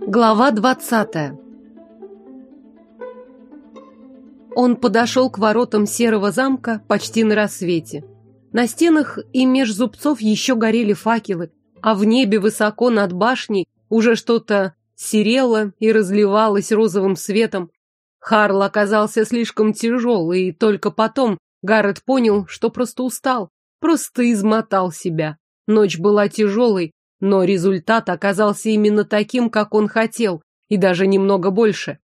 Глава двадцатая Он подошел к воротам серого замка почти на рассвете. На стенах и меж зубцов еще горели факелы, а в небе высоко над башней уже что-то серело и разливалось розовым светом. Харл оказался слишком тяжелый, и только потом Гаррет понял, что просто устал, просто измотал себя. Ночь была тяжелой, но результат оказался именно таким, как он хотел, и даже немного больше.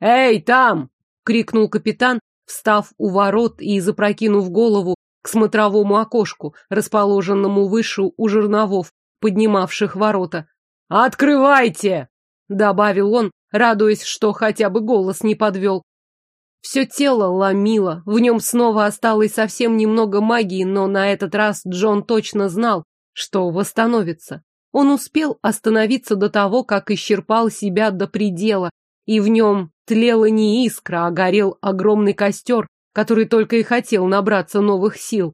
«Эй, там!» — крикнул капитан, встав у ворот и запрокинув голову к смотровому окошку, расположенному выше у жерновов, поднимавших ворота. «Открывайте!» — добавил он, радуясь, что хотя бы голос не подвел. Все тело ломило, в нем снова осталось совсем немного магии, но на этот раз Джон точно знал, что восстановится. Он успел остановиться до того, как исчерпал себя до предела, и в нем тлела не искра, а горел огромный костер, который только и хотел набраться новых сил.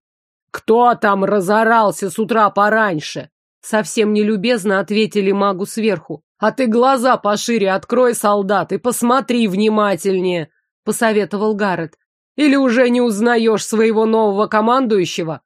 «Кто там разорался с утра пораньше?» Совсем нелюбезно ответили магу сверху. «А ты глаза пошире открой, солдат, и посмотри внимательнее», — посоветовал Гаррет. «Или уже не узнаешь своего нового командующего?»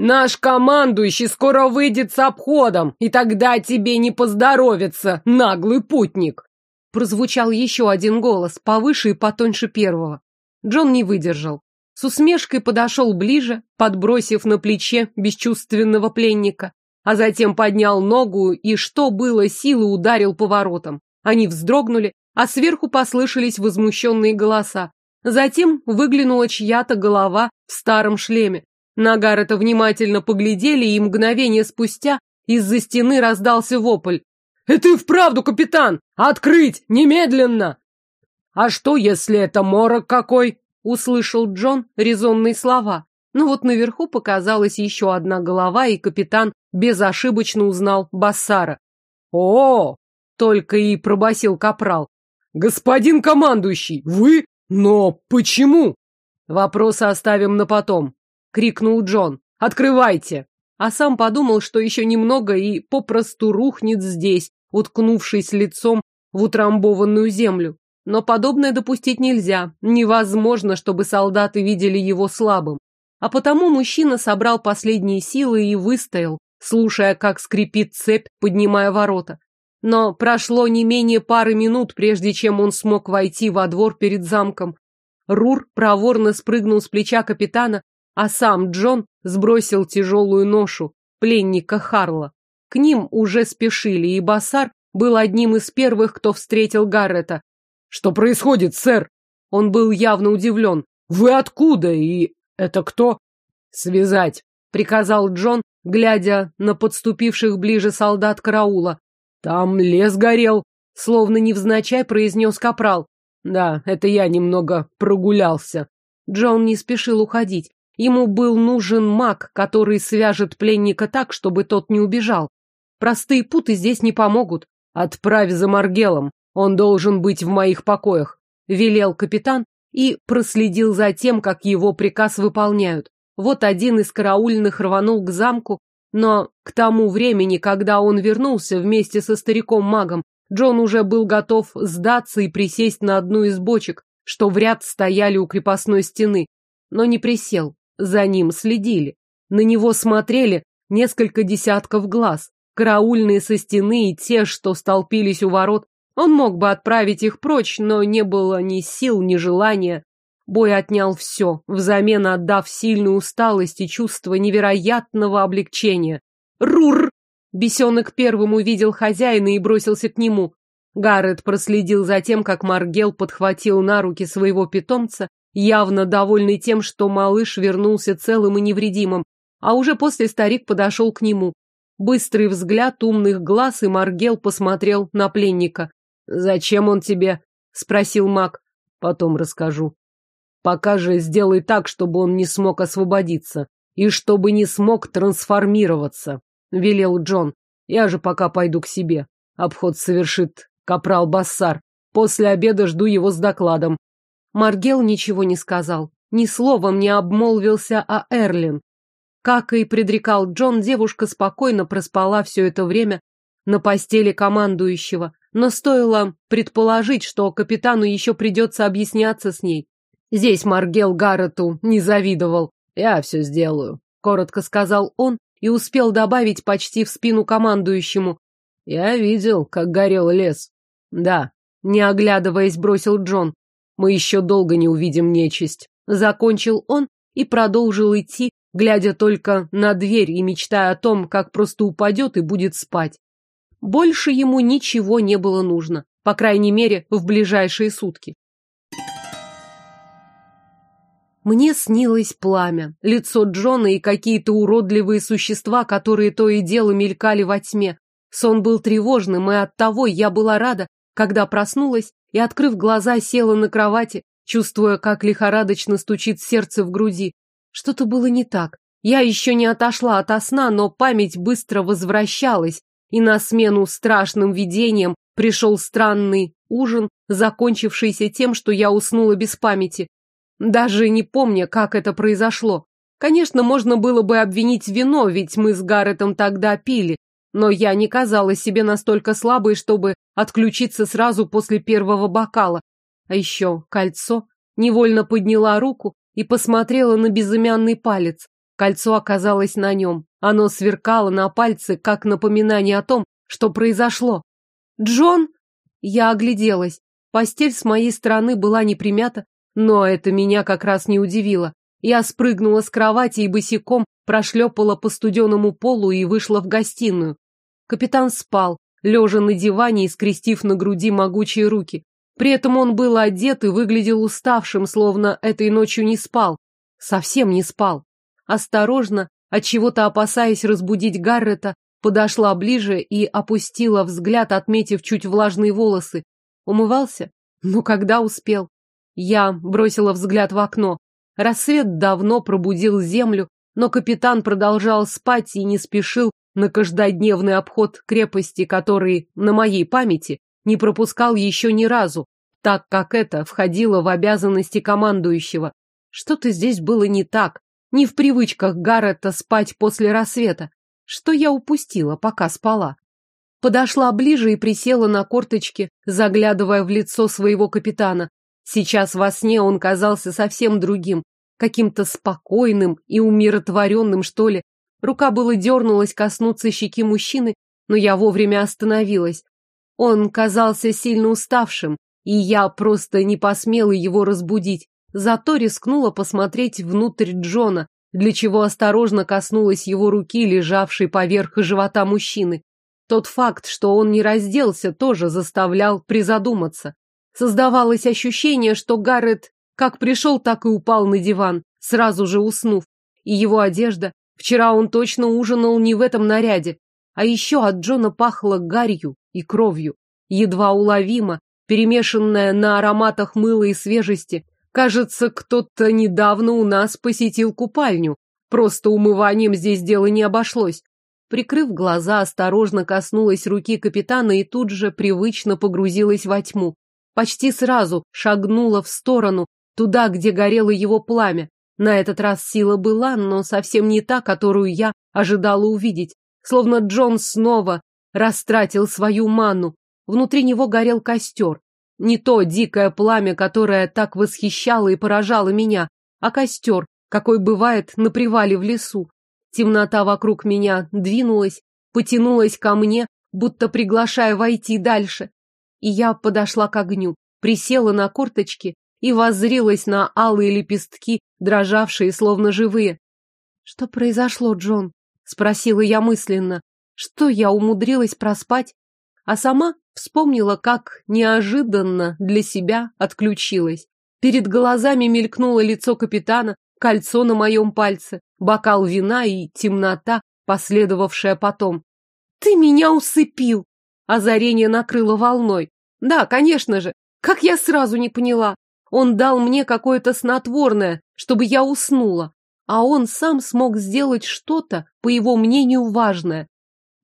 Наш командующий скоро выйдет с обходом, и тогда тебе не поздоровится, наглый путник. Прозвучал еще один голос, повыше и потоньше первого. Джон не выдержал. С усмешкой подошел ближе, подбросив на плече бесчувственного пленника, а затем поднял ногу и, что было силы, ударил по воротам. Они вздрогнули, а сверху послышались возмущенные голоса. Затем выглянула чья-то голова в старом шлеме. На Гаррета внимательно поглядели, и мгновение спустя из-за стены раздался вопль. «Это и вправду, капитан! Открыть! Немедленно!» «А что, если это морок какой?» — услышал Джон резонные слова. Но вот наверху показалась еще одна голова, и капитан безошибочно узнал Бассара. «О!» — только и пробасил капрал. «Господин командующий, вы? Но почему?» «Вопросы оставим на потом крикнул Джон. «Открывайте!» А сам подумал, что еще немного и попросту рухнет здесь, уткнувшись лицом в утрамбованную землю. Но подобное допустить нельзя. Невозможно, чтобы солдаты видели его слабым. А потому мужчина собрал последние силы и выстоял, слушая, как скрипит цепь, поднимая ворота. Но прошло не менее пары минут, прежде чем он смог войти во двор перед замком. Рур проворно спрыгнул с плеча капитана а сам Джон сбросил тяжелую ношу пленника Харла. К ним уже спешили, и Басар был одним из первых, кто встретил Гаррета. «Что происходит, сэр?» Он был явно удивлен. «Вы откуда? И это кто?» «Связать», — приказал Джон, глядя на подступивших ближе солдат караула. «Там лес горел», — словно невзначай произнес капрал. «Да, это я немного прогулялся». Джон не спешил уходить. Ему был нужен маг, который свяжет пленника так, чтобы тот не убежал. Простые путы здесь не помогут. Отправь за Маргелом, он должен быть в моих покоях, велел капитан и проследил за тем, как его приказ выполняют. Вот один из караульных рванул к замку, но к тому времени, когда он вернулся вместе со стариком-магом, Джон уже был готов сдаться и присесть на одну из бочек, что в ряд стояли у крепостной стены, но не присел. За ним следили. На него смотрели несколько десятков глаз. Караульные со стены и те, что столпились у ворот. Он мог бы отправить их прочь, но не было ни сил, ни желания. Бой отнял все, взамен отдав сильную усталость и чувство невероятного облегчения. «Рур!» Бесенок первым увидел хозяина и бросился к нему. Гаррет проследил за тем, как Маргел подхватил на руки своего питомца явно довольный тем, что малыш вернулся целым и невредимым, а уже после старик подошел к нему. Быстрый взгляд умных глаз, и Маргел посмотрел на пленника. «Зачем он тебе?» — спросил маг. «Потом расскажу. Пока же сделай так, чтобы он не смог освободиться, и чтобы не смог трансформироваться», — велел Джон. «Я же пока пойду к себе. Обход совершит капрал Бассар. После обеда жду его с докладом. Маргел ничего не сказал, ни словом не обмолвился о Эрлин. Как и предрекал Джон, девушка спокойно проспала все это время на постели командующего, но стоило предположить, что капитану еще придется объясняться с ней. Здесь Маргел Гаррету не завидовал. «Я все сделаю», — коротко сказал он и успел добавить почти в спину командующему. «Я видел, как горел лес». «Да», — не оглядываясь, бросил Джон. «Мы еще долго не увидим нечисть». Закончил он и продолжил идти, глядя только на дверь и мечтая о том, как просто упадет и будет спать. Больше ему ничего не было нужно, по крайней мере, в ближайшие сутки. Мне снилось пламя, лицо Джона и какие-то уродливые существа, которые то и дело мелькали во тьме. Сон был тревожным, и оттого я была рада, когда проснулась и, открыв глаза, села на кровати, чувствуя, как лихорадочно стучит сердце в груди. Что-то было не так. Я еще не отошла от сна, но память быстро возвращалась, и на смену страшным видениям пришел странный ужин, закончившийся тем, что я уснула без памяти. Даже не помня, как это произошло. Конечно, можно было бы обвинить вино, ведь мы с Гарретом тогда пили, но я не казалась себе настолько слабой, чтобы отключиться сразу после первого бокала. А еще кольцо. Невольно подняла руку и посмотрела на безымянный палец. Кольцо оказалось на нем. Оно сверкало на пальце, как напоминание о том, что произошло. «Джон!» Я огляделась. Постель с моей стороны была не примята, но это меня как раз не удивило. Я спрыгнула с кровати и босиком прошлепала по студеному полу и вышла в гостиную. Капитан спал, лежа на диване и скрестив на груди могучие руки. При этом он был одет и выглядел уставшим, словно этой ночью не спал. Совсем не спал. Осторожно, от чего-то опасаясь разбудить Гаррета, подошла ближе и опустила взгляд, отметив чуть влажные волосы. Умывался? Ну, когда успел? Я бросила взгляд в окно. Рассвет давно пробудил землю, но капитан продолжал спать и не спешил на каждодневный обход крепости, который, на моей памяти, не пропускал еще ни разу, так как это входило в обязанности командующего. Что-то здесь было не так, не в привычках Гаррета спать после рассвета. Что я упустила, пока спала? Подошла ближе и присела на корточки, заглядывая в лицо своего капитана. Сейчас во сне он казался совсем другим, каким-то спокойным и умиротворенным, что ли. Рука было дернулась коснуться щеки мужчины, но я вовремя остановилась. Он казался сильно уставшим, и я просто не посмела его разбудить. Зато рискнула посмотреть внутрь Джона, для чего осторожно коснулась его руки, лежавшей поверх живота мужчины. Тот факт, что он не разделся, тоже заставлял призадуматься. Создавалось ощущение, что Гаррет как пришел, так и упал на диван, сразу же уснув. И его одежда, вчера он точно ужинал не в этом наряде, а еще от Джона пахло гарью и кровью, едва уловимо, перемешанная на ароматах мыла и свежести, Кажется, кто-то недавно у нас посетил купальню. Просто умыванием здесь дело не обошлось. Прикрыв глаза, осторожно коснулась руки капитана и тут же привычно погрузилась во тьму. Почти сразу шагнула в сторону, туда, где горело его пламя. На этот раз сила была, но совсем не та, которую я ожидала увидеть. Словно Джон снова растратил свою ману. Внутри него горел костер. Не то дикое пламя, которое так восхищало и поражало меня, а костер, какой бывает на привале в лесу. Темнота вокруг меня двинулась, потянулась ко мне, будто приглашая войти дальше. И я подошла к огню, присела на корточки и воззрилась на алые лепестки, дрожавшие, словно живые. «Что произошло, Джон?» — спросила я мысленно. «Что я умудрилась проспать?» А сама Вспомнила, как неожиданно для себя отключилась. Перед глазами мелькнуло лицо капитана, кольцо на моем пальце, бокал вина и темнота, последовавшая потом. «Ты меня усыпил!» Озарение накрыло волной. «Да, конечно же! Как я сразу не поняла! Он дал мне какое-то снотворное, чтобы я уснула, а он сам смог сделать что-то, по его мнению, важное.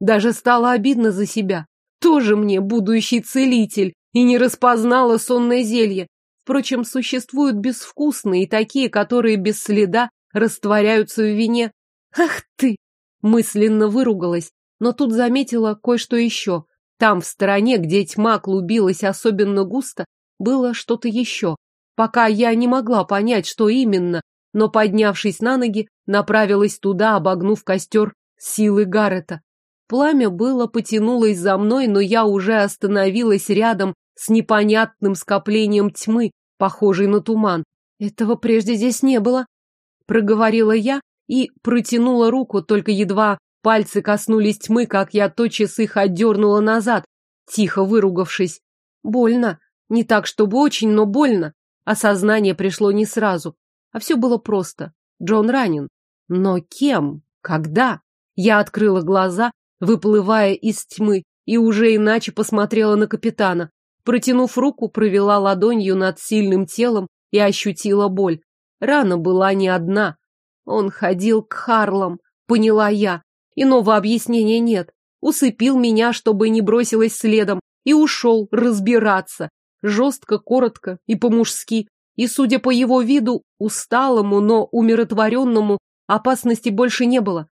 Даже стало обидно за себя. Тоже мне будущий целитель и не распознала сонное зелье. Впрочем, существуют безвкусные и такие, которые без следа растворяются в вине. Ах ты! Мысленно выругалась, но тут заметила кое-что еще. Там, в стороне, где тьма клубилась особенно густо, было что-то еще. Пока я не могла понять, что именно, но, поднявшись на ноги, направилась туда, обогнув костер силы Гаррета. Пламя было потянулось за мной, но я уже остановилась рядом с непонятным скоплением тьмы, похожей на туман. Этого прежде здесь не было, проговорила я и протянула руку, только едва пальцы коснулись тьмы, как я тотчас их отдернула назад, тихо выругавшись. Больно. Не так, чтобы очень, но больно. Осознание пришло не сразу. А все было просто. Джон ранен. Но кем? Когда? Я открыла глаза, выплывая из тьмы, и уже иначе посмотрела на капитана. Протянув руку, провела ладонью над сильным телом и ощутила боль. Рана была не одна. Он ходил к Харлам, поняла я. Иного объяснения нет. Усыпил меня, чтобы не бросилась следом, и ушел разбираться. Жестко, коротко и по-мужски. И, судя по его виду, усталому, но умиротворенному, опасности больше не было.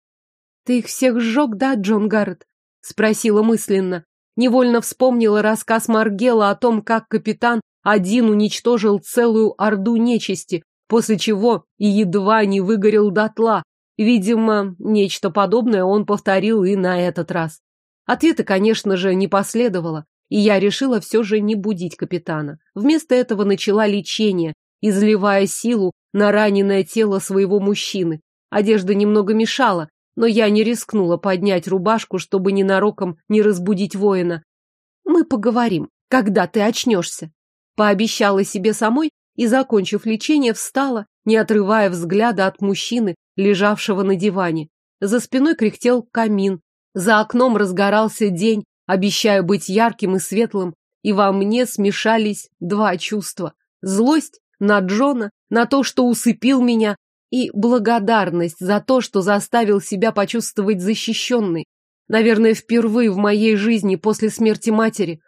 «Ты их всех сжег, да, Джон Гаррет?» — спросила мысленно. Невольно вспомнила рассказ Маргела о том, как капитан один уничтожил целую орду нечисти, после чего и едва не выгорел дотла. Видимо, нечто подобное он повторил и на этот раз. Ответа, конечно же, не последовало, и я решила все же не будить капитана. Вместо этого начала лечение, изливая силу на раненое тело своего мужчины. Одежда немного мешала, но я не рискнула поднять рубашку, чтобы ненароком не разбудить воина. «Мы поговорим, когда ты очнешься», — пообещала себе самой и, закончив лечение, встала, не отрывая взгляда от мужчины, лежавшего на диване. За спиной кряхтел камин, за окном разгорался день, обещая быть ярким и светлым, и во мне смешались два чувства. Злость на Джона, на то, что усыпил меня, и благодарность за то, что заставил себя почувствовать защищенной. Наверное, впервые в моей жизни после смерти матери.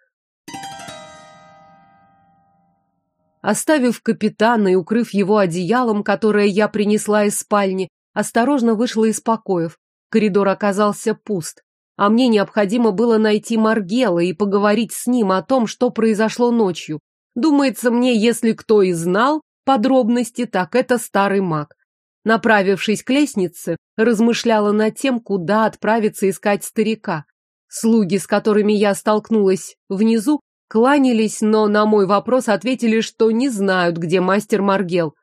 Оставив капитана и укрыв его одеялом, которое я принесла из спальни, осторожно вышла из покоев. Коридор оказался пуст, а мне необходимо было найти Маргела и поговорить с ним о том, что произошло ночью. Думается мне, если кто и знал подробности, так это старый маг. Направившись к лестнице, размышляла над тем, куда отправиться искать старика. Слуги, с которыми я столкнулась внизу, кланялись, но на мой вопрос ответили, что не знают, где мастер Маргел.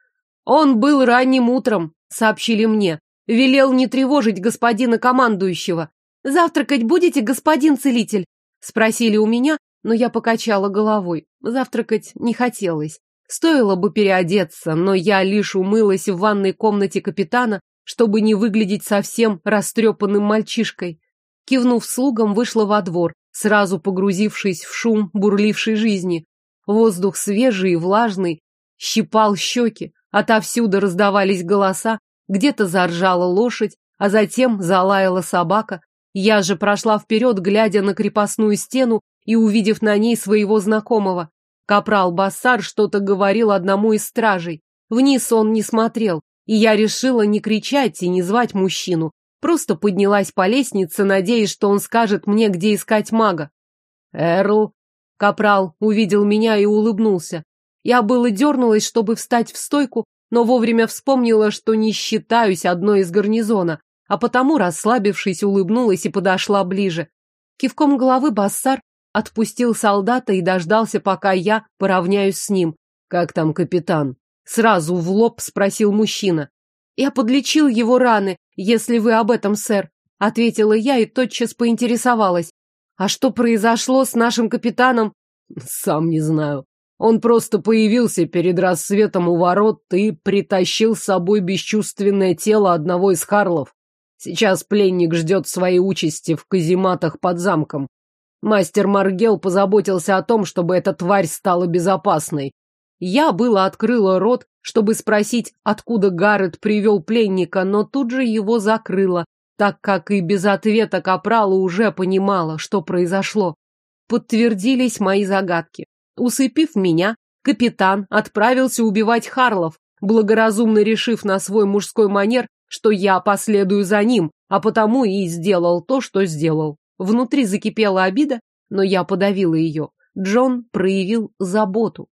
Он был ранним утром, сообщили мне. Велел не тревожить господина командующего. «Завтракать будете, господин целитель?» Спросили у меня, но я покачала головой. Завтракать не хотелось. Стоило бы переодеться, но я лишь умылась в ванной комнате капитана, чтобы не выглядеть совсем растрепанным мальчишкой. Кивнув слугам, вышла во двор, сразу погрузившись в шум бурлившей жизни. Воздух свежий и влажный, щипал щеки, отовсюду раздавались голоса, где-то заржала лошадь, а затем залаяла собака. Я же прошла вперед, глядя на крепостную стену и увидев на ней своего знакомого. Капрал Бассар что-то говорил одному из стражей. Вниз он не смотрел, и я решила не кричать и не звать мужчину. Просто поднялась по лестнице, надеясь, что он скажет мне, где искать мага. «Эрл!» Капрал увидел меня и улыбнулся. Я было дернулась, чтобы встать в стойку, но вовремя вспомнила, что не считаюсь одной из гарнизона, а потому, расслабившись, улыбнулась и подошла ближе. Кивком головы Бассар отпустил солдата и дождался, пока я поравняюсь с ним. «Как там капитан?» Сразу в лоб спросил мужчина. «Я подлечил его раны, если вы об этом, сэр», ответила я и тотчас поинтересовалась. «А что произошло с нашим капитаном?» «Сам не знаю. Он просто появился перед рассветом у ворот и притащил с собой бесчувственное тело одного из Харлов. Сейчас пленник ждет своей участи в казематах под замком. Мастер Маргел позаботился о том, чтобы эта тварь стала безопасной. Я было открыла рот, чтобы спросить, откуда Гаррет привел пленника, но тут же его закрыла, так как и без ответа Капрала уже понимала, что произошло. Подтвердились мои загадки. Усыпив меня, капитан отправился убивать Харлов, благоразумно решив на свой мужской манер, что я последую за ним, а потому и сделал то, что сделал. Внутри закипела обида, но я подавила ее. Джон проявил заботу.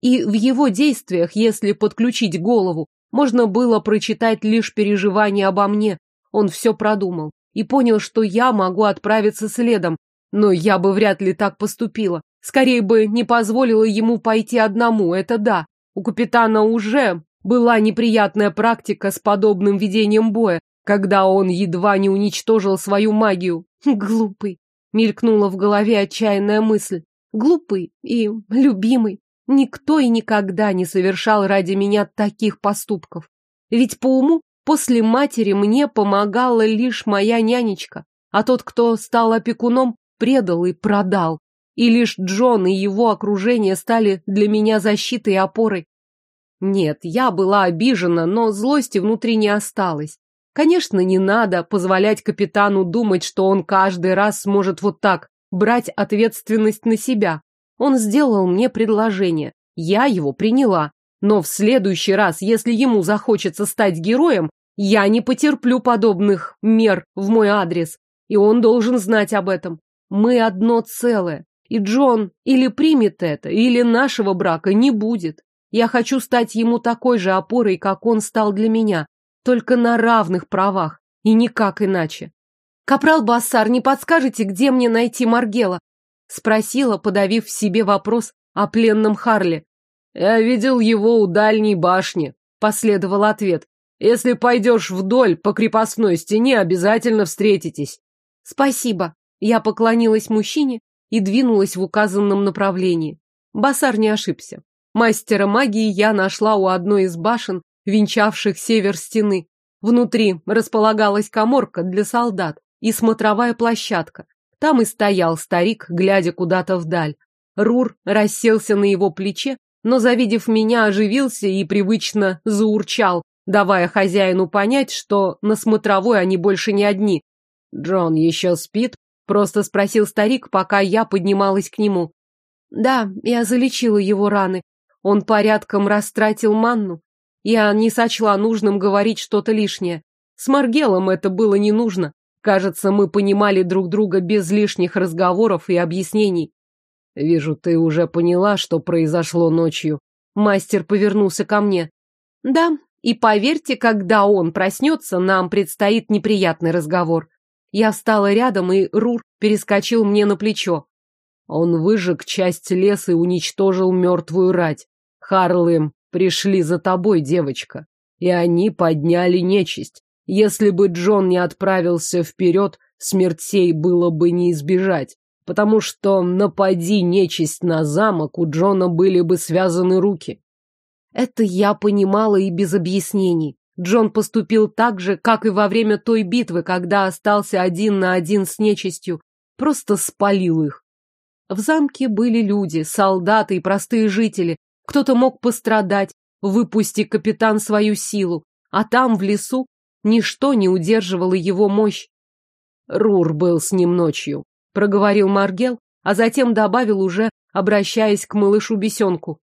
И в его действиях, если подключить голову, можно было прочитать лишь переживания обо мне. Он все продумал и понял, что я могу отправиться следом, но я бы вряд ли так поступила. Скорее бы не позволила ему пойти одному, это да. У капитана уже была неприятная практика с подобным ведением боя, когда он едва не уничтожил свою магию. Глупый. Мелькнула в голове отчаянная мысль. Глупый и любимый. Никто и никогда не совершал ради меня таких поступков. Ведь по уму после матери мне помогала лишь моя нянечка, а тот, кто стал опекуном, предал и продал. И лишь Джон и его окружение стали для меня защитой и опорой. Нет, я была обижена, но злости внутри не осталось. Конечно, не надо позволять капитану думать, что он каждый раз сможет вот так брать ответственность на себя. Он сделал мне предложение. Я его приняла. Но в следующий раз, если ему захочется стать героем, я не потерплю подобных мер в мой адрес. И он должен знать об этом. Мы одно целое. И Джон или примет это, или нашего брака не будет. Я хочу стать ему такой же опорой, как он стал для меня, только на равных правах, и никак иначе. «Капрал Бассар, не подскажете, где мне найти Маргела?» Спросила, подавив в себе вопрос о пленном Харле. «Я видел его у дальней башни», — последовал ответ. «Если пойдешь вдоль по крепостной стене, обязательно встретитесь». «Спасибо». Я поклонилась мужчине и двинулась в указанном направлении. Басар не ошибся. Мастера магии я нашла у одной из башен, венчавших север стены. Внутри располагалась коморка для солдат и смотровая площадка. Там и стоял старик, глядя куда-то вдаль. Рур расселся на его плече, но, завидев меня, оживился и привычно заурчал, давая хозяину понять, что на смотровой они больше не одни. «Джон еще спит?» — просто спросил старик, пока я поднималась к нему. «Да, я залечила его раны. Он порядком растратил манну. Я не сочла нужным говорить что-то лишнее. С Маргелом это было не нужно. Кажется, мы понимали друг друга без лишних разговоров и объяснений. Вижу, ты уже поняла, что произошло ночью. Мастер повернулся ко мне. Да, и поверьте, когда он проснется, нам предстоит неприятный разговор. Я встала рядом, и Рур перескочил мне на плечо. Он выжег часть леса и уничтожил мертвую рать. Харлы пришли за тобой, девочка, и они подняли нечисть. Если бы Джон не отправился вперед, смертей было бы не избежать, потому что напади нечисть на замок, у Джона были бы связаны руки. Это я понимала и без объяснений. Джон поступил так же, как и во время той битвы, когда остался один на один с нечистью, просто спалил их. В замке были люди, солдаты и простые жители, кто-то мог пострадать, выпусти капитан свою силу, а там, в лесу, ничто не удерживало его мощь. Рур был с ним ночью, проговорил Маргел, а затем добавил уже, обращаясь к малышу-бесенку.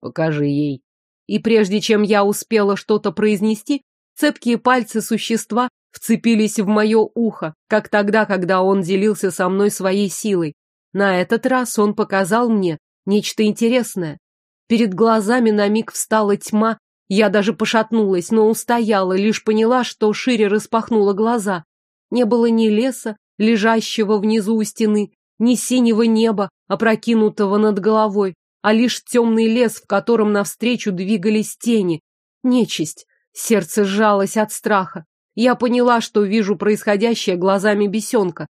Покажи ей. И прежде чем я успела что-то произнести, цепкие пальцы существа вцепились в мое ухо, как тогда, когда он делился со мной своей силой. На этот раз он показал мне нечто интересное. Перед глазами на миг встала тьма, я даже пошатнулась, но устояла, лишь поняла, что шире распахнула глаза. Не было ни леса, лежащего внизу у стены, ни синего неба, опрокинутого над головой, а лишь темный лес, в котором навстречу двигались тени. Нечисть. Сердце сжалось от страха. Я поняла, что вижу происходящее глазами бесенка.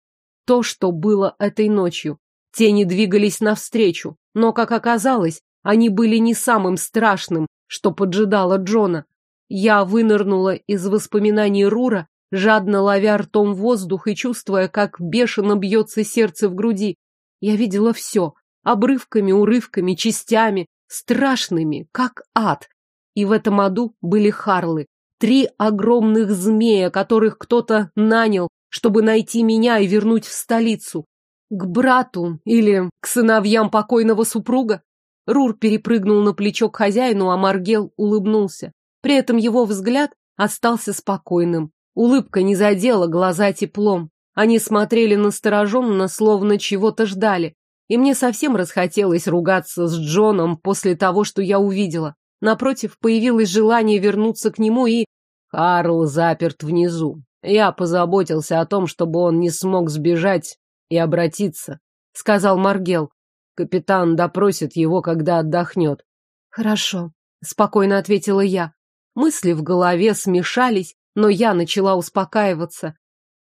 То, что было этой ночью. Тени двигались навстречу, но, как оказалось, они были не самым страшным, что поджидало Джона. Я вынырнула из воспоминаний Рура, жадно ловя ртом воздух и чувствуя, как бешено бьется сердце в груди. Я видела все, обрывками, урывками, частями, страшными, как ад. И в этом аду были харлы, три огромных змея, которых кто-то нанял, чтобы найти меня и вернуть в столицу. К брату или к сыновьям покойного супруга? Рур перепрыгнул на плечо к хозяину, а Маргел улыбнулся. При этом его взгляд остался спокойным. Улыбка не задела глаза теплом. Они смотрели настороженно, словно чего-то ждали. И мне совсем расхотелось ругаться с Джоном после того, что я увидела. Напротив, появилось желание вернуться к нему и... Карл заперт внизу. Я позаботился о том, чтобы он не смог сбежать и обратиться, сказал Маргел. Капитан допросит его, когда отдохнет. Хорошо, спокойно ответила я. Мысли в голове смешались, но я начала успокаиваться.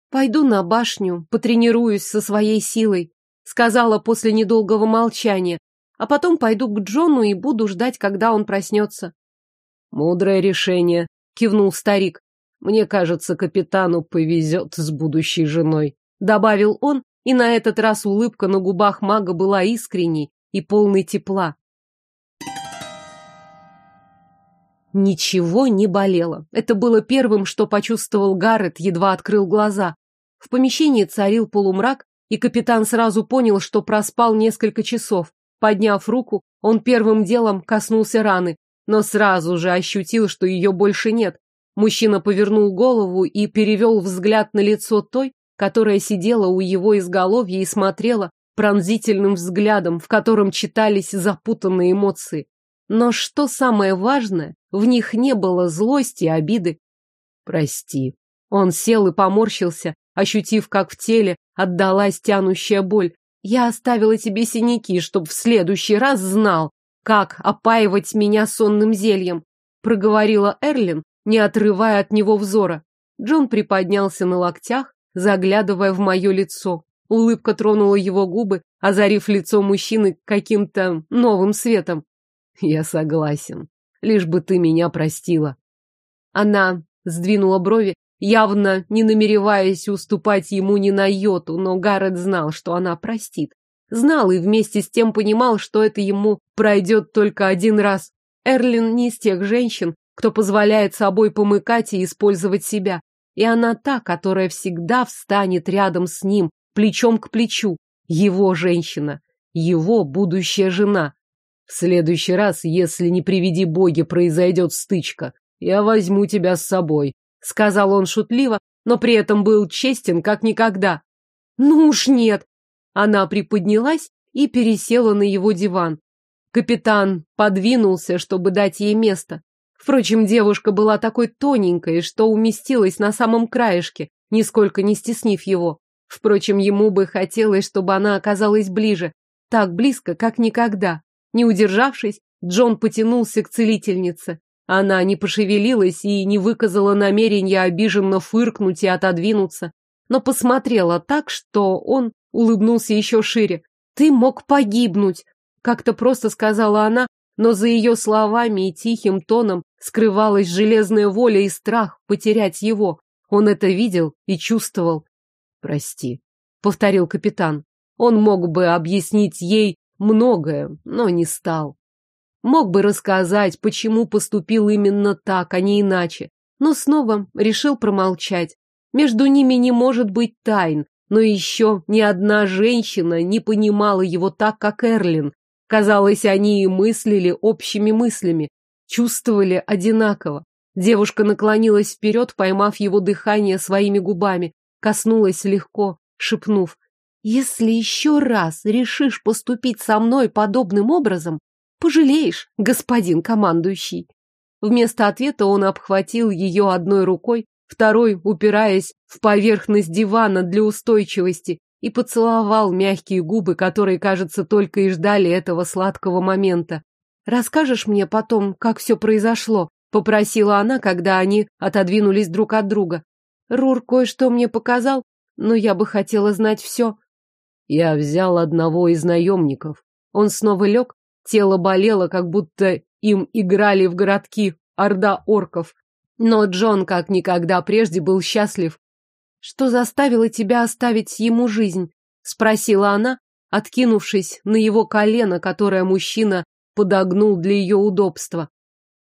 Пойду на башню, потренируюсь со своей силой, сказала после недолгого молчания, а потом пойду к Джону и буду ждать, когда он проснется. Мудрое решение, кивнул старик. Мне кажется, капитану повезет с будущей женой, добавил он, и на этот раз улыбка на губах мага была искренней и полной тепла. Ничего не болело. Это было первым, что почувствовал Гаррет, едва открыл глаза. В помещении царил полумрак, и капитан сразу понял, что проспал несколько часов. Подняв руку, он первым делом коснулся раны, но сразу же ощутил, что ее больше нет. Мужчина повернул голову и перевел взгляд на лицо той, которая сидела у его изголовья и смотрела пронзительным взглядом, в котором читались запутанные эмоции. Но что самое важное, в них не было злости и обиды. Прости. Он сел и поморщился, ощутив, как в теле отдалась тянущая боль. Я оставила тебе синяки, чтоб в следующий раз знал, как опаивать меня сонным зельем, проговорила Эрлин, не отрывая от него взора. Джон приподнялся на локтях, заглядывая в мое лицо. Улыбка тронула его губы, озарив лицо мужчины каким-то новым светом. Я согласен. Лишь бы ты меня простила. Она сдвинула брови, явно не намереваясь уступать ему ни на йоту, но Гаррет знал, что она простит. Знал и вместе с тем понимал, что это ему пройдет только один раз. Эрлин не из тех женщин, кто позволяет собой помыкать и использовать себя. И она та, которая всегда встанет рядом с ним, плечом к плечу. Его женщина, его будущая жена. В следующий раз, если не приведи боги, произойдет стычка, я возьму тебя с собой, сказал он шутливо, но при этом был честен, как никогда. Ну уж нет. Она приподнялась и пересела на его диван. Капитан подвинулся, чтобы дать ей место. Впрочем, девушка была такой тоненькой, что уместилась на самом краешке, нисколько не стеснив его. Впрочем, ему бы хотелось, чтобы она оказалась ближе, так близко, как никогда. Не удержавшись, Джон потянулся к целительнице. Она не пошевелилась и не выказала намерения обиженно фыркнуть и отодвинуться, но посмотрела так, что он улыбнулся еще шире. «Ты мог погибнуть», — как-то просто сказала она, но за ее словами и тихим тоном скрывалась железная воля и страх потерять его. Он это видел и чувствовал. «Прости», — повторил капитан. Он мог бы объяснить ей многое, но не стал. Мог бы рассказать, почему поступил именно так, а не иначе, но снова решил промолчать. Между ними не может быть тайн, но еще ни одна женщина не понимала его так, как Эрлин, Казалось, они и мыслили общими мыслями, чувствовали одинаково. Девушка наклонилась вперед, поймав его дыхание своими губами, коснулась легко, шепнув, «Если еще раз решишь поступить со мной подобным образом, пожалеешь, господин командующий». Вместо ответа он обхватил ее одной рукой, второй упираясь в поверхность дивана для устойчивости, и поцеловал мягкие губы, которые, кажется, только и ждали этого сладкого момента. «Расскажешь мне потом, как все произошло?» — попросила она, когда они отодвинулись друг от друга. «Рур кое-что мне показал, но я бы хотела знать все». Я взял одного из наемников. Он снова лег, тело болело, как будто им играли в городки орда орков. Но Джон, как никогда прежде, был счастлив что заставило тебя оставить ему жизнь? Спросила она, откинувшись на его колено, которое мужчина подогнул для ее удобства.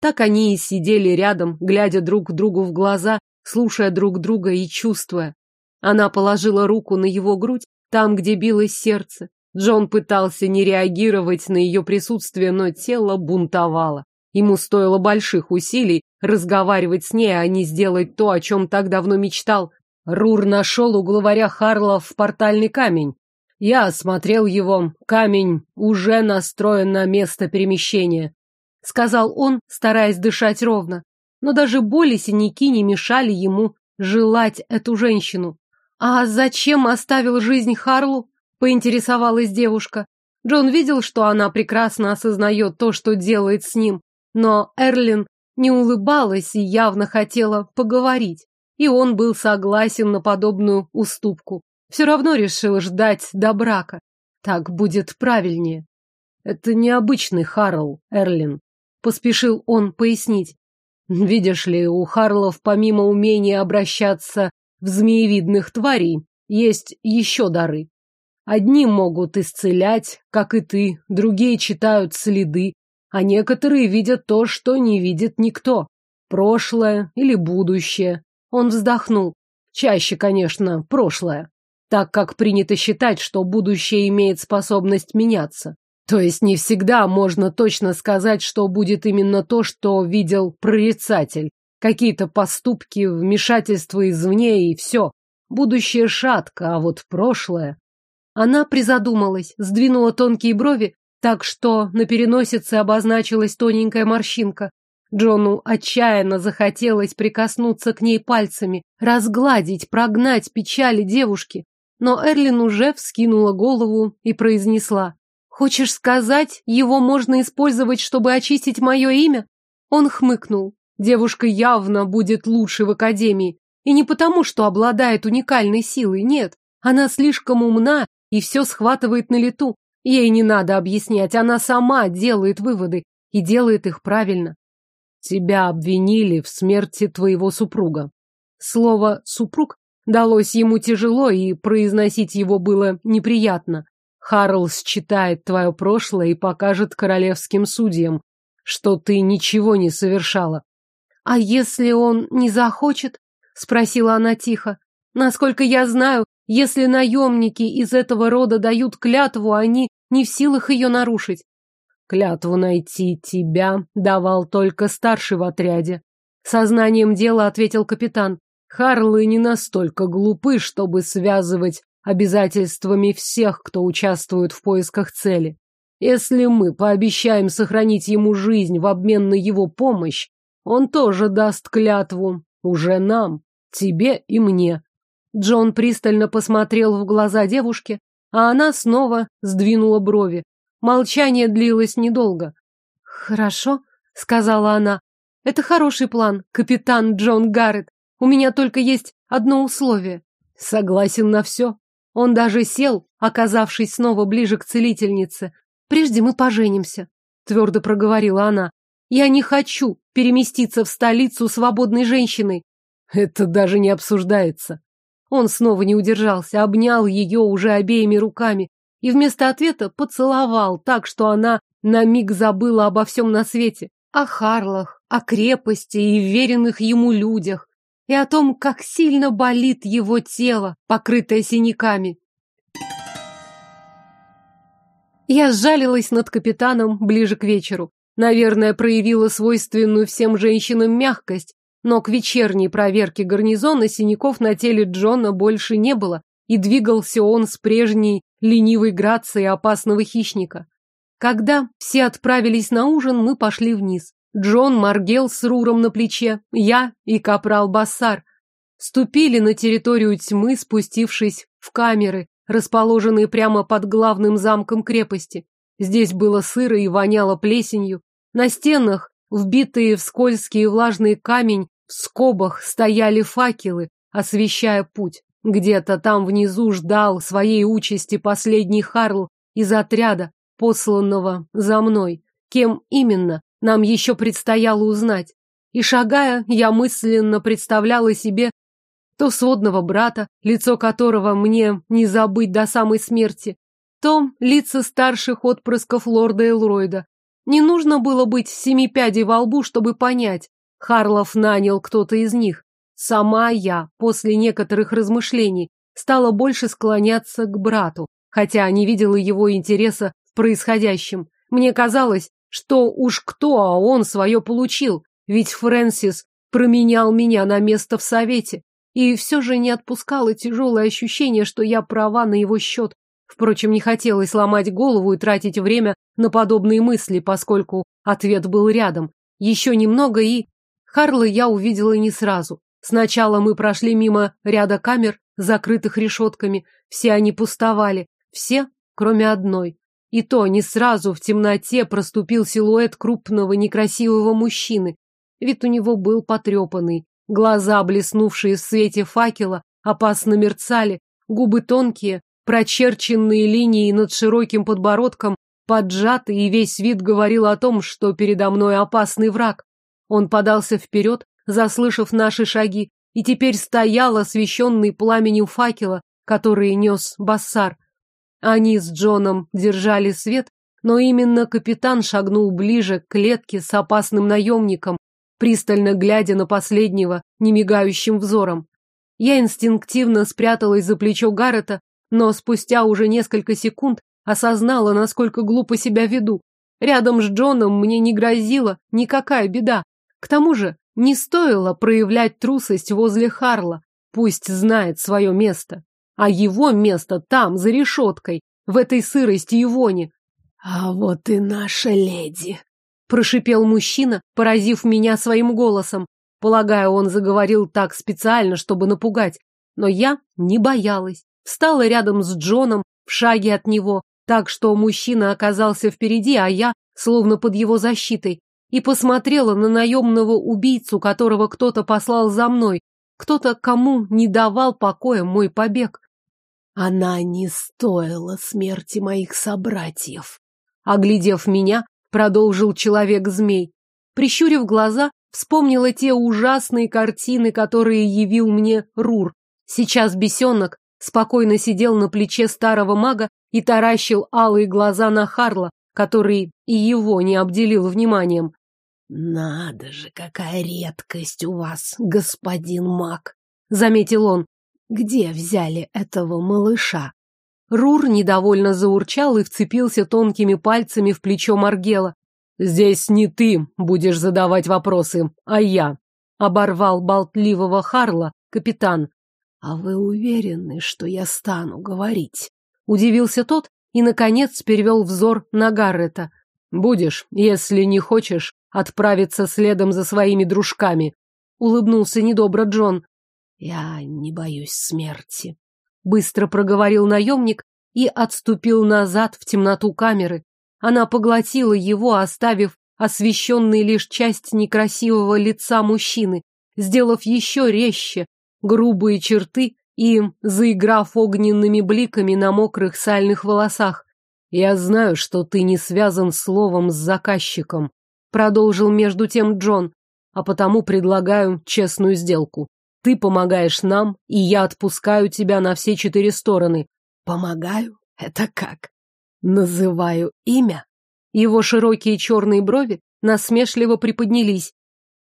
Так они и сидели рядом, глядя друг другу в глаза, слушая друг друга и чувствуя. Она положила руку на его грудь, там, где билось сердце. Джон пытался не реагировать на ее присутствие, но тело бунтовало. Ему стоило больших усилий разговаривать с ней, а не сделать то, о чем так давно мечтал. Рур нашел у главаря Харлов портальный камень. Я осмотрел его. Камень уже настроен на место перемещения. Сказал он, стараясь дышать ровно. Но даже боли синяки не мешали ему желать эту женщину. А зачем оставил жизнь Харлу? Поинтересовалась девушка. Джон видел, что она прекрасно осознает то, что делает с ним. Но Эрлин не улыбалась и явно хотела поговорить. И он был согласен на подобную уступку. Все равно решил ждать до брака. Так будет правильнее. Это необычный Харл, Эрлин. Поспешил он пояснить. Видишь ли, у Харлов помимо умения обращаться в змеевидных тварей, есть еще дары. Одни могут исцелять, как и ты, другие читают следы, а некоторые видят то, что не видит никто. Прошлое или будущее. Он вздохнул. Чаще, конечно, прошлое. Так как принято считать, что будущее имеет способность меняться. То есть не всегда можно точно сказать, что будет именно то, что видел прорицатель. Какие-то поступки, вмешательства извне и все. Будущее шатко, а вот прошлое... Она призадумалась, сдвинула тонкие брови, так что на переносице обозначилась тоненькая морщинка. Джону отчаянно захотелось прикоснуться к ней пальцами, разгладить, прогнать печали девушки. Но Эрлин уже вскинула голову и произнесла. «Хочешь сказать, его можно использовать, чтобы очистить мое имя?» Он хмыкнул. Девушка явно будет лучше в академии. И не потому, что обладает уникальной силой, нет. Она слишком умна и все схватывает на лету. Ей не надо объяснять, она сама делает выводы и делает их правильно. Тебя обвинили в смерти твоего супруга. Слово «супруг» далось ему тяжело, и произносить его было неприятно. Харлс читает твое прошлое и покажет королевским судьям, что ты ничего не совершала. А если он не захочет? Спросила она тихо. Насколько я знаю, если наемники из этого рода дают клятву, они не в силах ее нарушить. Клятву найти тебя давал только старший в отряде. Сознанием дела ответил капитан. Харлы не настолько глупы, чтобы связывать обязательствами всех, кто участвует в поисках цели. Если мы пообещаем сохранить ему жизнь в обмен на его помощь, он тоже даст клятву уже нам, тебе и мне. Джон пристально посмотрел в глаза девушки, а она снова сдвинула брови. Молчание длилось недолго. «Хорошо», — сказала она. «Это хороший план, капитан Джон Гаррет. У меня только есть одно условие». «Согласен на все». Он даже сел, оказавшись снова ближе к целительнице. «Прежде мы поженимся», — твердо проговорила она. «Я не хочу переместиться в столицу свободной женщиной». «Это даже не обсуждается», он снова не удержался, обнял ее уже обеими руками и вместо ответа поцеловал так, что она на миг забыла обо всем на свете. О Харлах, о крепости и веренных ему людях, и о том, как сильно болит его тело, покрытое синяками. Я сжалилась над капитаном ближе к вечеру. Наверное, проявила свойственную всем женщинам мягкость, но к вечерней проверке гарнизона синяков на теле Джона больше не было, и двигался он с прежней ленивой грацией опасного хищника. Когда все отправились на ужин, мы пошли вниз. Джон Маргел с Руром на плече, я и капрал Бассар. Ступили на территорию тьмы, спустившись в камеры, расположенные прямо под главным замком крепости. Здесь было сыро и воняло плесенью. На стенах Вбитые в скользкий и влажный камень в скобах стояли факелы, освещая путь. Где-то там внизу ждал своей участи последний Харл из отряда, посланного за мной. Кем именно, нам еще предстояло узнать. И шагая, я мысленно представляла себе то сводного брата, лицо которого мне не забыть до самой смерти, то лица старших отпрысков лорда Элройда, не нужно было быть семи пядей во лбу, чтобы понять. Харлов нанял кто-то из них. Сама я, после некоторых размышлений, стала больше склоняться к брату, хотя не видела его интереса в происходящем. Мне казалось, что уж кто, а он свое получил, ведь Фрэнсис променял меня на место в совете. И все же не отпускало тяжелое ощущение, что я права на его счет. Впрочем, не хотелось ломать голову и тратить время на подобные мысли, поскольку ответ был рядом. Еще немного и... Харла я увидела не сразу. Сначала мы прошли мимо ряда камер, закрытых решетками. Все они пустовали. Все, кроме одной. И то не сразу в темноте проступил силуэт крупного некрасивого мужчины. Вид у него был потрепанный. Глаза, блеснувшие в свете факела, опасно мерцали, губы тонкие, прочерченные линии над широким подбородком, поджаты, и весь вид говорил о том, что передо мной опасный враг. Он подался вперед, заслышав наши шаги, и теперь стоял освещенный пламенем факела, который нес Бассар. Они с Джоном держали свет, но именно капитан шагнул ближе к клетке с опасным наемником, пристально глядя на последнего немигающим взором. Я инстинктивно спряталась за плечо Гаррета, но спустя уже несколько секунд осознала, насколько глупо себя веду. Рядом с Джоном мне не грозила никакая беда. К тому же не стоило проявлять трусость возле Харла. Пусть знает свое место. А его место там, за решеткой, в этой сырости и вони. А вот и наша леди. Прошипел мужчина, поразив меня своим голосом. Полагаю, он заговорил так специально, чтобы напугать. Но я не боялась. Встала рядом с Джоном, в шаге от него, так что мужчина оказался впереди, а я словно под его защитой, и посмотрела на наемного убийцу, которого кто-то послал за мной, кто-то, кому не давал покоя мой побег. Она не стоила смерти моих собратьев. Оглядев меня, продолжил человек-змей. Прищурив глаза, вспомнила те ужасные картины, которые явил мне Рур. Сейчас бесенок спокойно сидел на плече старого мага и таращил алые глаза на Харла, который и его не обделил вниманием. «Надо же, какая редкость у вас, господин маг!» — заметил он. «Где взяли этого малыша?» Рур недовольно заурчал и вцепился тонкими пальцами в плечо Маргела. «Здесь не ты будешь задавать вопросы, а я», — оборвал болтливого Харла капитан. «А вы уверены, что я стану говорить?» Удивился тот и, наконец, перевел взор на Гаррета. «Будешь, если не хочешь отправиться следом за своими дружками», — улыбнулся недобро Джон. «Я не боюсь смерти», — быстро проговорил наемник и отступил назад в темноту камеры. Она поглотила его, оставив освещенной лишь часть некрасивого лица мужчины, сделав еще резче, грубые черты и заиграв огненными бликами на мокрых сальных волосах. «Я знаю, что ты не связан словом с заказчиком», — продолжил между тем Джон, «а потому предлагаю честную сделку. Ты помогаешь нам, и я отпускаю тебя на все четыре стороны». «Помогаю? Это как? Называю имя?» Его широкие черные брови насмешливо приподнялись.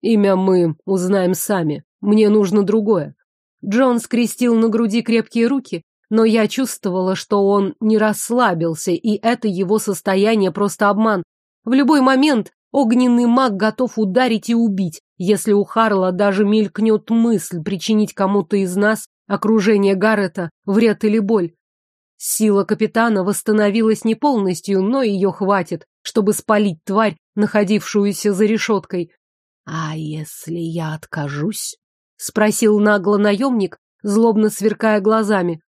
«Имя мы узнаем сами. Мне нужно другое. Джон скрестил на груди крепкие руки, но я чувствовала, что он не расслабился, и это его состояние просто обман. В любой момент огненный маг готов ударить и убить, если у Харла даже мелькнет мысль причинить кому-то из нас, окружение Гаррета, вред или боль. Сила капитана восстановилась не полностью, но ее хватит, чтобы спалить тварь, находившуюся за решеткой. А если я откажусь? Спросил нагло наемник, злобно сверкая глазами.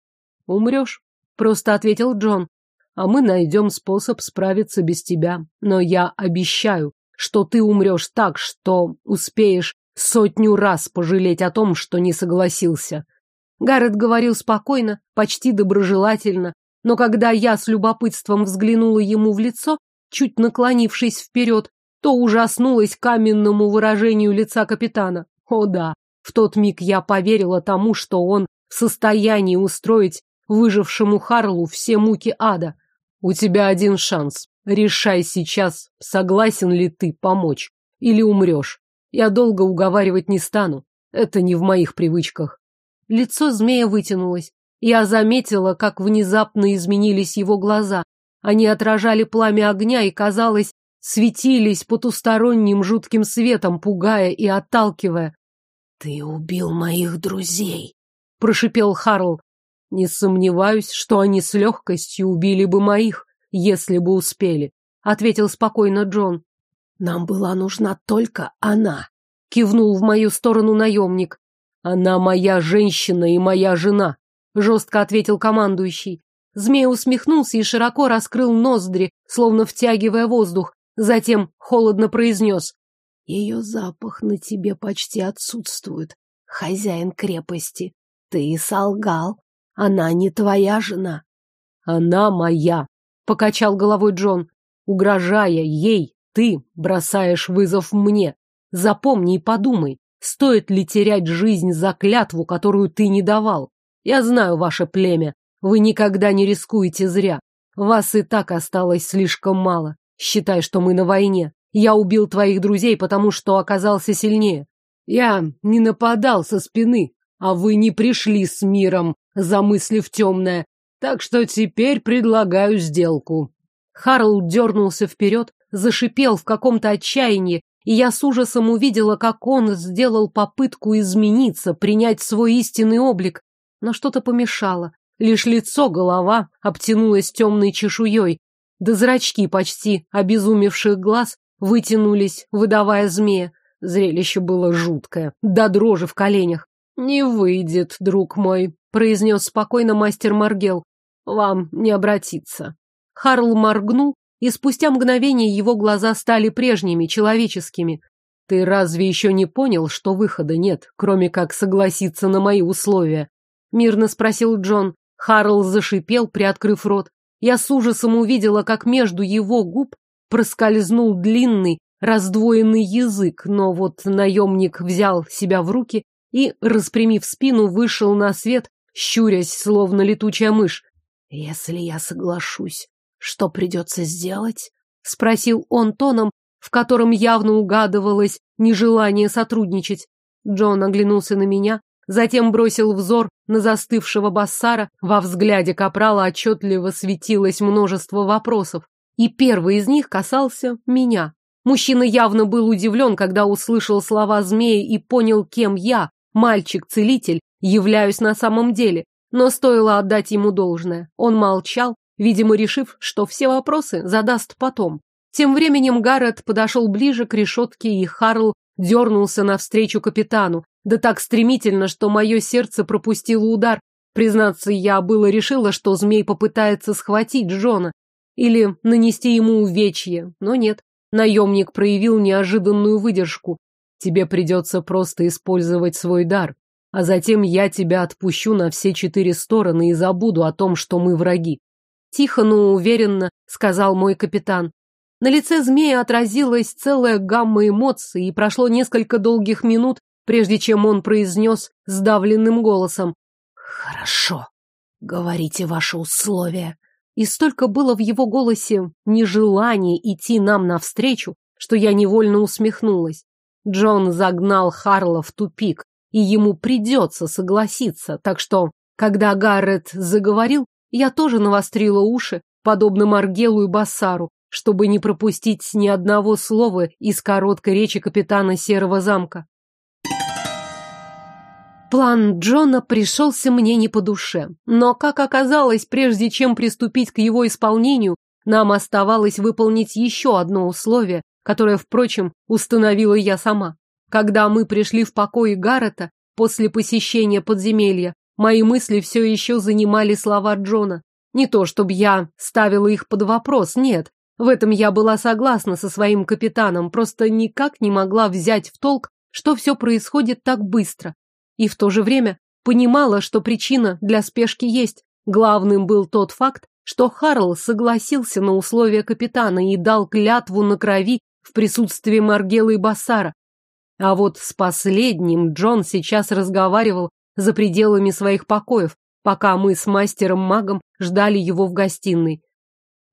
Умрешь, просто ответил Джон. А мы найдем способ справиться без тебя. Но я обещаю, что ты умрешь так, что успеешь сотню раз пожалеть о том, что не согласился. Гаррет говорил спокойно, почти доброжелательно, но когда я с любопытством взглянула ему в лицо, чуть наклонившись вперед, то ужаснулась каменному выражению лица капитана. О да, в тот миг я поверила тому, что он в состоянии устроить выжившему Харлу все муки ада. У тебя один шанс. Решай сейчас, согласен ли ты помочь или умрешь. Я долго уговаривать не стану. Это не в моих привычках. Лицо змея вытянулось. Я заметила, как внезапно изменились его глаза. Они отражали пламя огня и, казалось, светились потусторонним жутким светом, пугая и отталкивая. Ты убил моих друзей, прошипел Харл. Не сомневаюсь, что они с легкостью убили бы моих, если бы успели, ответил спокойно Джон. Нам была нужна только она, кивнул в мою сторону наемник. Она моя женщина и моя жена, жестко ответил командующий. Змей усмехнулся и широко раскрыл ноздри, словно втягивая воздух. Затем холодно произнес. Ее запах на тебе почти отсутствует, хозяин крепости. Ты солгал. Она не твоя жена. Она моя, покачал головой Джон. Угрожая ей, ты бросаешь вызов мне. Запомни и подумай, стоит ли терять жизнь за клятву, которую ты не давал. Я знаю ваше племя. Вы никогда не рискуете зря. Вас и так осталось слишком мало. Считай, что мы на войне. Я убил твоих друзей, потому что оказался сильнее. Я не нападал со спины, а вы не пришли с миром, замыслив темное. Так что теперь предлагаю сделку. Харл дернулся вперед, зашипел в каком-то отчаянии, и я с ужасом увидела, как он сделал попытку измениться, принять свой истинный облик. Но что-то помешало. Лишь лицо, голова обтянулась темной чешуей, да зрачки почти обезумевших глаз вытянулись, выдавая змея. Зрелище было жуткое, до дрожи в коленях. «Не выйдет, друг мой», — произнес спокойно мастер Маргел. «Вам не обратиться». Харл моргнул, и спустя мгновение его глаза стали прежними, человеческими. «Ты разве еще не понял, что выхода нет, кроме как согласиться на мои условия?» — мирно спросил Джон. Харл зашипел, приоткрыв рот. Я с ужасом увидела, как между его губ проскользнул длинный, раздвоенный язык, но вот наемник взял себя в руки и, распрямив спину, вышел на свет, щурясь, словно летучая мышь. «Если я соглашусь, что придется сделать?» — спросил он тоном, в котором явно угадывалось нежелание сотрудничать. Джон оглянулся на меня, затем бросил взор на застывшего Бассара, во взгляде капрала отчетливо светилось множество вопросов, и первый из них касался меня. Мужчина явно был удивлен, когда услышал слова змеи и понял, кем я, мальчик-целитель, являюсь на самом деле, но стоило отдать ему должное. Он молчал, видимо, решив, что все вопросы задаст потом. Тем временем Гаррет подошел ближе к решетке, и Харл дернулся навстречу капитану, да так стремительно, что мое сердце пропустило удар. Признаться, я было решила, что змей попытается схватить Джона или нанести ему увечье, но нет. Наемник проявил неожиданную выдержку. Тебе придется просто использовать свой дар, а затем я тебя отпущу на все четыре стороны и забуду о том, что мы враги. Тихо, но уверенно, сказал мой капитан. На лице змея отразилась целая гамма эмоций, и прошло несколько долгих минут, прежде чем он произнес сдавленным голосом. «Хорошо, говорите ваши условия». И столько было в его голосе нежелания идти нам навстречу, что я невольно усмехнулась. Джон загнал Харла в тупик, и ему придется согласиться, так что, когда Гаррет заговорил, я тоже навострила уши, подобно Маргелу и Бассару, чтобы не пропустить ни одного слова из короткой речи капитана Серого замка. План Джона пришелся мне не по душе, но, как оказалось, прежде чем приступить к его исполнению, нам оставалось выполнить еще одно условие, которое, впрочем, установила я сама. Когда мы пришли в покои Гаррета после посещения подземелья, мои мысли все еще занимали слова Джона. Не то, чтобы я ставила их под вопрос, нет, в этом я была согласна со своим капитаном, просто никак не могла взять в толк, что все происходит так быстро. И в то же время понимала, что причина для спешки есть. Главным был тот факт, что Харл согласился на условия капитана и дал клятву на крови в присутствии Маргелы и Бассара. А вот с последним Джон сейчас разговаривал за пределами своих покоев, пока мы с мастером-магом ждали его в гостиной.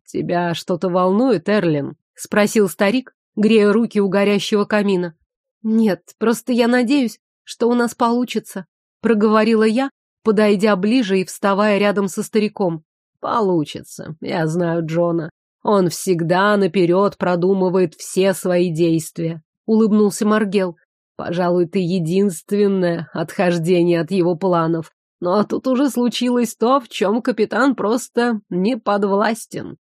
«Тебя что-то волнует, Эрлин?» — спросил старик, грея руки у горящего камина. «Нет, просто я надеюсь, что у нас получится», — проговорила я, подойдя ближе и вставая рядом со стариком. «Получится, я знаю Джона. Он всегда наперед продумывает все свои действия», — улыбнулся Маргел. Пожалуй, ты единственное отхождение от его планов. Но тут уже случилось то, в чем капитан просто не подвластен.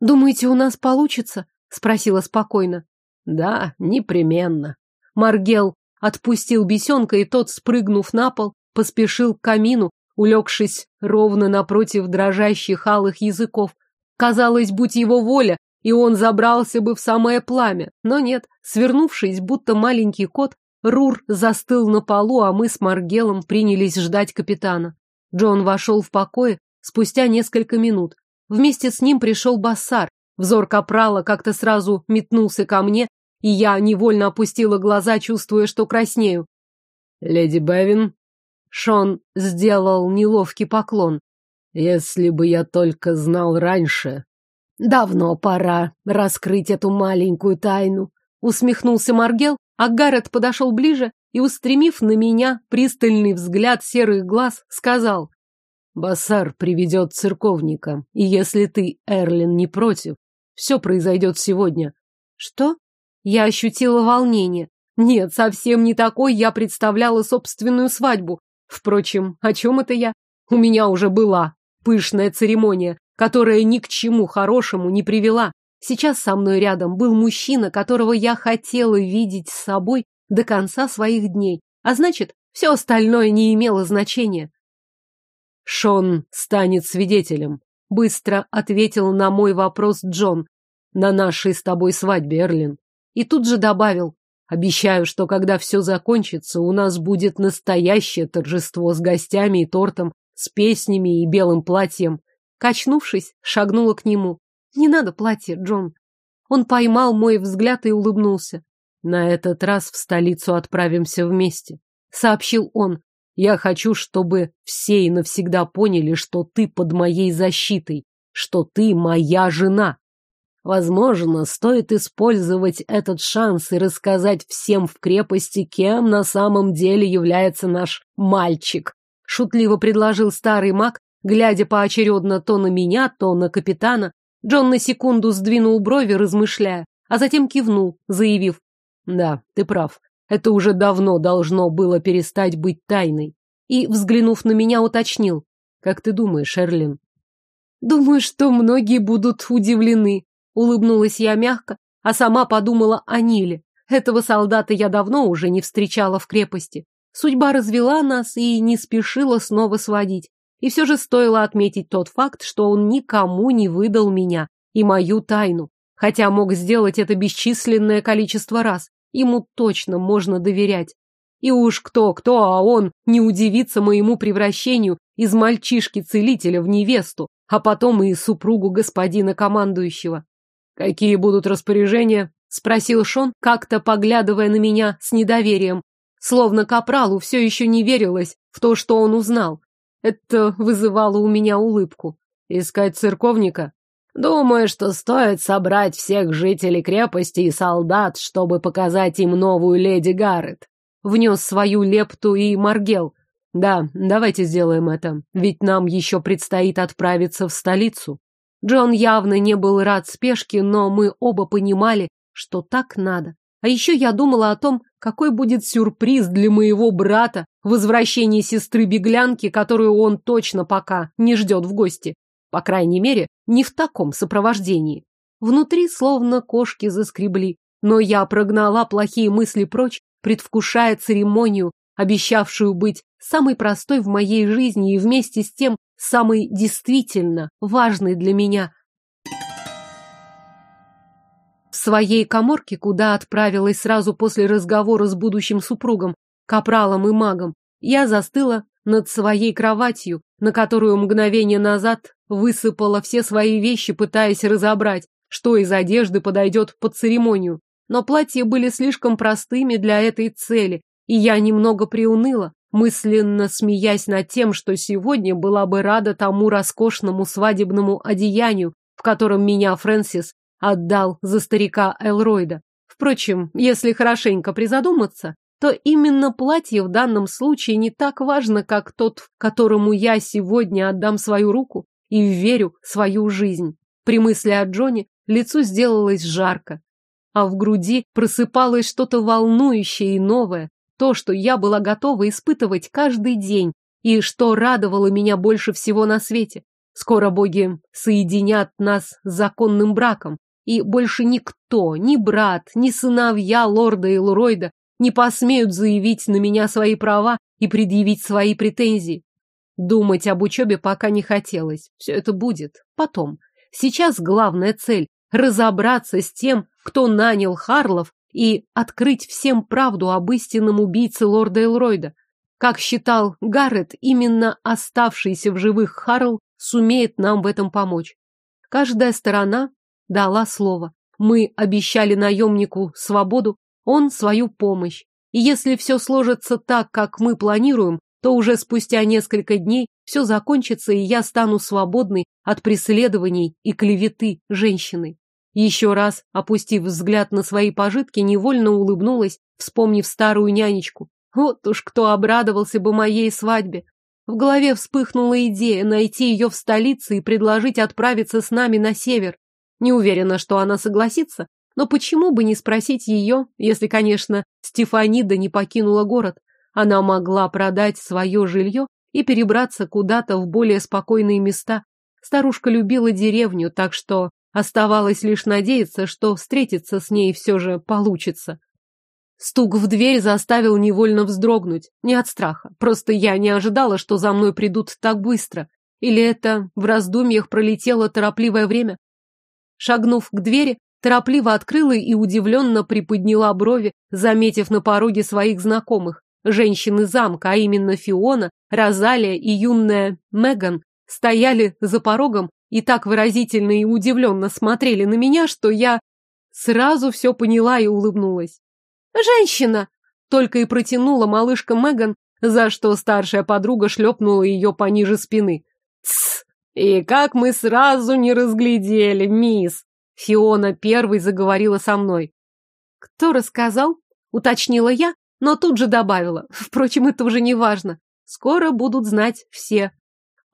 «Думаете, у нас получится?» — спросила спокойно. «Да, непременно». Маргел отпустил бесенка, и тот, спрыгнув на пол, поспешил к камину, улегшись ровно напротив дрожащих алых языков. Казалось, будь его воля, и он забрался бы в самое пламя. Но нет, свернувшись, будто маленький кот, Рур застыл на полу, а мы с Маргелом принялись ждать капитана. Джон вошел в покое спустя несколько минут. Вместе с ним пришел Бассар. Взор капрала как-то сразу метнулся ко мне, и я невольно опустила глаза, чувствуя, что краснею. «Леди Бевин?» Шон сделал неловкий поклон. «Если бы я только знал раньше...» «Давно пора раскрыть эту маленькую тайну», — усмехнулся Маргел, а Гаррет подошел ближе и, устремив на меня пристальный взгляд серых глаз, сказал, «Бассар приведет церковника, и если ты, Эрлин, не против, все произойдет сегодня». «Что?» Я ощутила волнение. Нет, совсем не такой я представляла собственную свадьбу. Впрочем, о чем это я? У меня уже была пышная церемония, которая ни к чему хорошему не привела. Сейчас со мной рядом был мужчина, которого я хотела видеть с собой до конца своих дней. А значит, все остальное не имело значения. Шон станет свидетелем, быстро ответил на мой вопрос Джон. На нашей с тобой свадьбе, Эрлин. И тут же добавил. Обещаю, что когда все закончится, у нас будет настоящее торжество с гостями и тортом, с песнями и белым платьем. Качнувшись, шагнула к нему. Не надо платья, Джон. Он поймал мой взгляд и улыбнулся. На этот раз в столицу отправимся вместе, сообщил он. Я хочу, чтобы все и навсегда поняли, что ты под моей защитой, что ты моя жена. Возможно, стоит использовать этот шанс и рассказать всем в крепости, кем на самом деле является наш мальчик. Шутливо предложил старый маг, глядя поочередно то на меня, то на капитана. Джон на секунду сдвинул брови, размышляя, а затем кивнул, заявив. Да, ты прав. Это уже давно должно было перестать быть тайной. И, взглянув на меня, уточнил. Как ты думаешь, Эрлин? Думаю, что многие будут удивлены. Улыбнулась я мягко, а сама подумала о Ниле. Этого солдата я давно уже не встречала в крепости. Судьба развела нас и не спешила снова сводить. И все же стоило отметить тот факт, что он никому не выдал меня и мою тайну. Хотя мог сделать это бесчисленное количество раз. Ему точно можно доверять. И уж кто-кто, а он не удивится моему превращению из мальчишки-целителя в невесту, а потом и супругу господина командующего. «Какие будут распоряжения?» — спросил Шон, как-то поглядывая на меня с недоверием. Словно капралу все еще не верилось в то, что он узнал. Это вызывало у меня улыбку. «Искать церковника?» «Думаю, что стоит собрать всех жителей крепости и солдат, чтобы показать им новую леди Гаррет». Внес свою лепту и Маргел. «Да, давайте сделаем это, ведь нам еще предстоит отправиться в столицу». Джон явно не был рад спешке, но мы оба понимали, что так надо. А еще я думала о том, какой будет сюрприз для моего брата возвращение сестры-беглянки, которую он точно пока не ждет в гости. По крайней мере, не в таком сопровождении. Внутри словно кошки заскребли, но я прогнала плохие мысли прочь, предвкушая церемонию, обещавшую быть самой простой в моей жизни и вместе с тем самый действительно важный для меня. В своей коморке, куда отправилась сразу после разговора с будущим супругом, капралом и магом, я застыла над своей кроватью, на которую мгновение назад высыпала все свои вещи, пытаясь разобрать, что из одежды подойдет под церемонию. Но платья были слишком простыми для этой цели, и я немного приуныла, мысленно смеясь над тем, что сегодня была бы рада тому роскошному свадебному одеянию, в котором меня Фрэнсис отдал за старика Элройда. Впрочем, если хорошенько призадуматься, то именно платье в данном случае не так важно, как тот, которому я сегодня отдам свою руку и верю свою жизнь. При мысли о Джоне лицу сделалось жарко, а в груди просыпалось что-то волнующее и новое, то, что я была готова испытывать каждый день, и что радовало меня больше всего на свете. Скоро боги соединят нас с законным браком, и больше никто, ни брат, ни сыновья лорда Элройда не посмеют заявить на меня свои права и предъявить свои претензии. Думать об учебе пока не хотелось. Все это будет. Потом. Сейчас главная цель – разобраться с тем, кто нанял Харлов, и открыть всем правду об истинном убийце лорда Элройда. Как считал Гаррет, именно оставшийся в живых Харл сумеет нам в этом помочь. Каждая сторона дала слово. Мы обещали наемнику свободу, он свою помощь. И если все сложится так, как мы планируем, то уже спустя несколько дней все закончится, и я стану свободной от преследований и клеветы женщины. Еще раз, опустив взгляд на свои пожитки, невольно улыбнулась, вспомнив старую нянечку. Вот уж кто обрадовался бы моей свадьбе. В голове вспыхнула идея найти ее в столице и предложить отправиться с нами на север. Не уверена, что она согласится, но почему бы не спросить ее, если, конечно, Стефанида не покинула город. Она могла продать свое жилье и перебраться куда-то в более спокойные места. Старушка любила деревню, так что оставалось лишь надеяться, что встретиться с ней все же получится. Стук в дверь заставил невольно вздрогнуть. Не от страха, просто я не ожидала, что за мной придут так быстро. Или это в раздумьях пролетело торопливое время? Шагнув к двери, торопливо открыла и удивленно приподняла брови, заметив на пороге своих знакомых. Женщины замка, а именно Фиона, Розалия и юная Меган, стояли за порогом и так выразительно и удивленно смотрели на меня, что я сразу все поняла и улыбнулась. «Женщина!» — только и протянула малышка Меган, за что старшая подруга шлепнула ее пониже спины. «Тсс! И как мы сразу не разглядели, мисс!» Фиона первой заговорила со мной. «Кто рассказал?» — уточнила я, но тут же добавила. Впрочем, это уже не важно. Скоро будут знать все.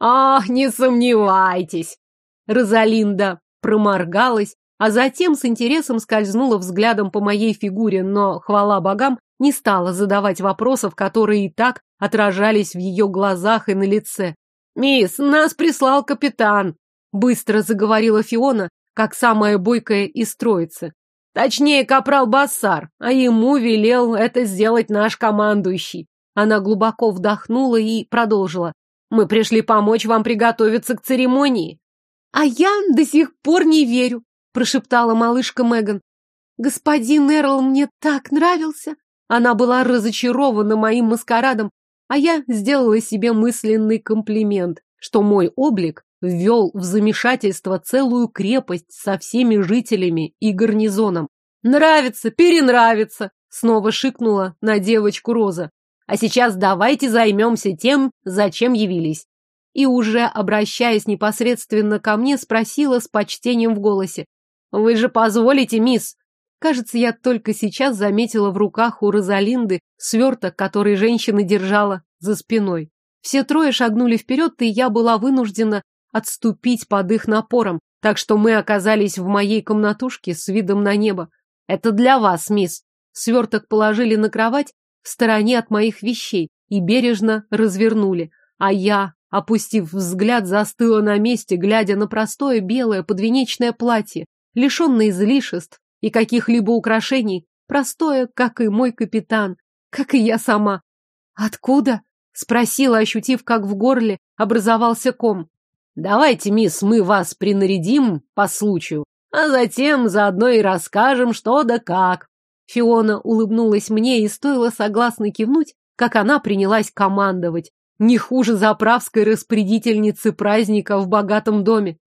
«Ах, не сомневайтесь!» Розалинда проморгалась, а затем с интересом скользнула взглядом по моей фигуре, но, хвала богам, не стала задавать вопросов, которые и так отражались в ее глазах и на лице. «Мисс, нас прислал капитан!» — быстро заговорила Фиона, как самая бойкая из троицы. Точнее, капрал Бассар, а ему велел это сделать наш командующий. Она глубоко вдохнула и продолжила. Мы пришли помочь вам приготовиться к церемонии. А я до сих пор не верю, прошептала малышка Меган. Господин Эрл мне так нравился. Она была разочарована моим маскарадом, а я сделала себе мысленный комплимент, что мой облик ввел в замешательство целую крепость со всеми жителями и гарнизоном. «Нравится, перенравится!» — снова шикнула на девочку Роза. «А сейчас давайте займемся тем, зачем явились». И уже, обращаясь непосредственно ко мне, спросила с почтением в голосе. «Вы же позволите, мисс?» Кажется, я только сейчас заметила в руках у Розалинды сверток, который женщина держала за спиной. Все трое шагнули вперед, и я была вынуждена отступить под их напором, так что мы оказались в моей комнатушке с видом на небо. Это для вас, мисс. Сверток положили на кровать в стороне от моих вещей и бережно развернули, а я, опустив взгляд, застыла на месте, глядя на простое белое подвенечное платье, лишенное излишеств и каких-либо украшений, простое, как и мой капитан, как и я сама. «Откуда?» — спросила, ощутив, как в горле образовался ком. Давайте, мисс, мы вас принарядим по случаю, а затем заодно и расскажем, что да как. Фиона улыбнулась мне и стоило согласно кивнуть, как она принялась командовать. Не хуже заправской распорядительницы праздника в богатом доме.